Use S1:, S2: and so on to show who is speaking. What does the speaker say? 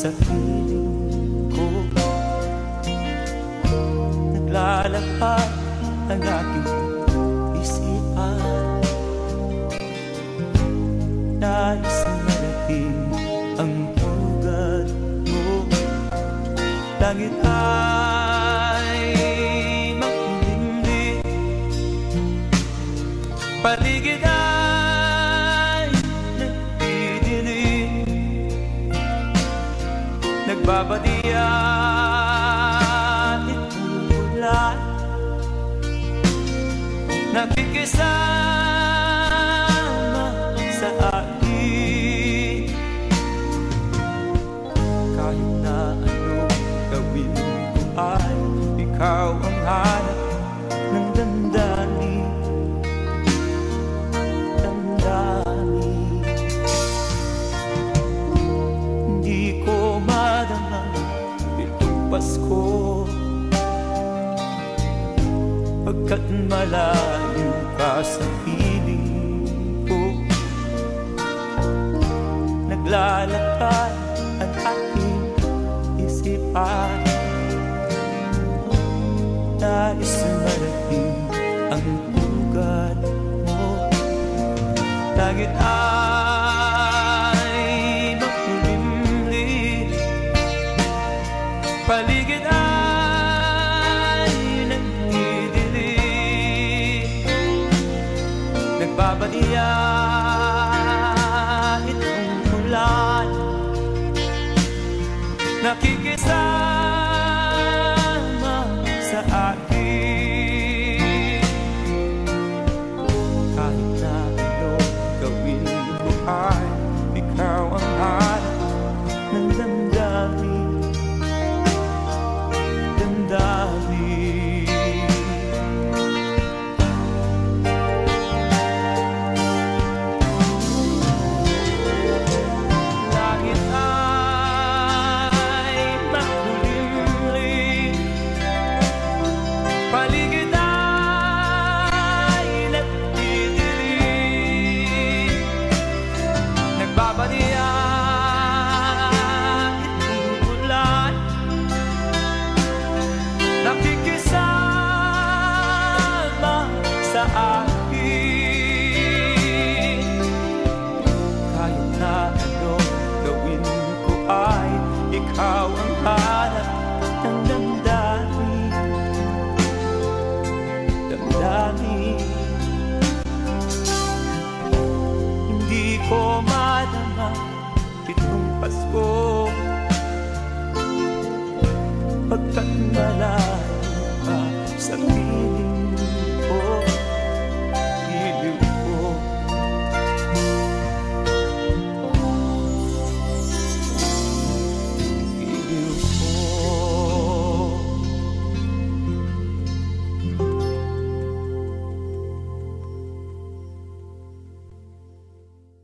S1: sa piling ko. Naglalakad ang aking isipan. Nais malating ang tugat mo. Langit ay makulimli Paligid ay Nagbabadiyan. Nakikisama sa akin. Kahit na ano gawin ikaw ang hanap ng damdamin Pasko. Pagkat malayo ka sa piling ko Naglalakad ang aking isipan. Nais marating ang ugat mo. Langit ay Paligid ay Nagbabadiya itong ulan. Nakikisama Pasko. Pagkat malayo ka sa piling